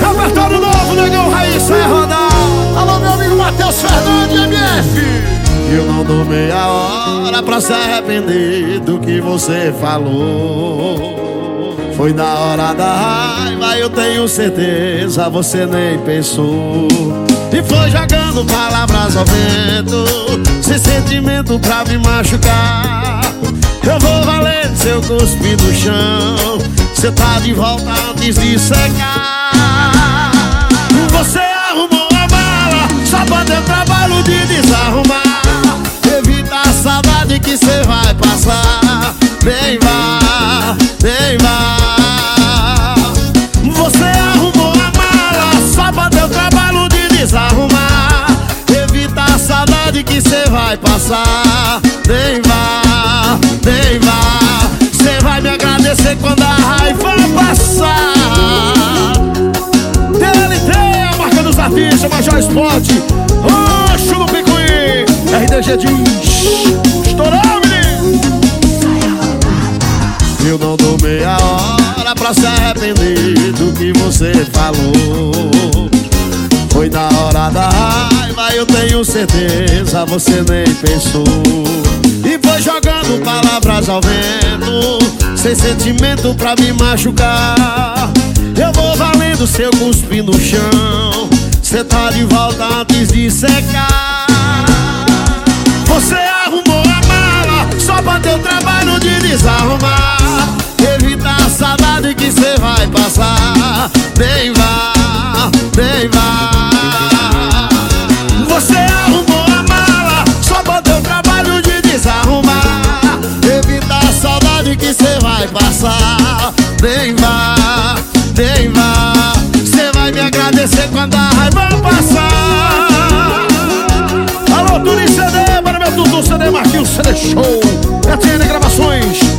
Repertório novo, negão Raiz, é rodar. Alô, meu amigo Matheus Fernandes, MF. Eu não dou meia hora pra se arrepender do que você falou. Foi na hora da raiva, eu tenho certeza, você nem pensou. E foi jogando palavras ao vento, sem sentimento pra me machucar. Eu vou valer seu cuspe no chão, cê tá de volta antes de secar. Você arrumou a mala, só pra ter trabalho de desarrumar. Que cê vai passar. Vem vá, vem vá. Você arrumou a mala Só pra ter trabalho de desarrumar. Evita a saudade que cê vai passar. Vem vá, vem vá. Cê vai me agradecer quando a Sport Roxo no Picuí RDG diz Eu não dou meia hora pra se arrepender do que você falou. Foi na hora da raiva, eu tenho certeza, você nem pensou. E foi jogando palavras ao vento Sem sentimento pra me machucar. Eu vou valendo seu cuspe no chão Cê tá de volta antes de secar. Você arrumou a mala Só pra ter o trabalho de desarrumar. Passar. Vem vá, vá. Você arrumou a mala Só botou o trabalho de desarrumar. Evita a saudade que cê vai passar. Vem vá, vai agradecer quando a raiva passar. Alô, Turi CD, para meu tudo CD Marquinhos CD Show. ETN Gravações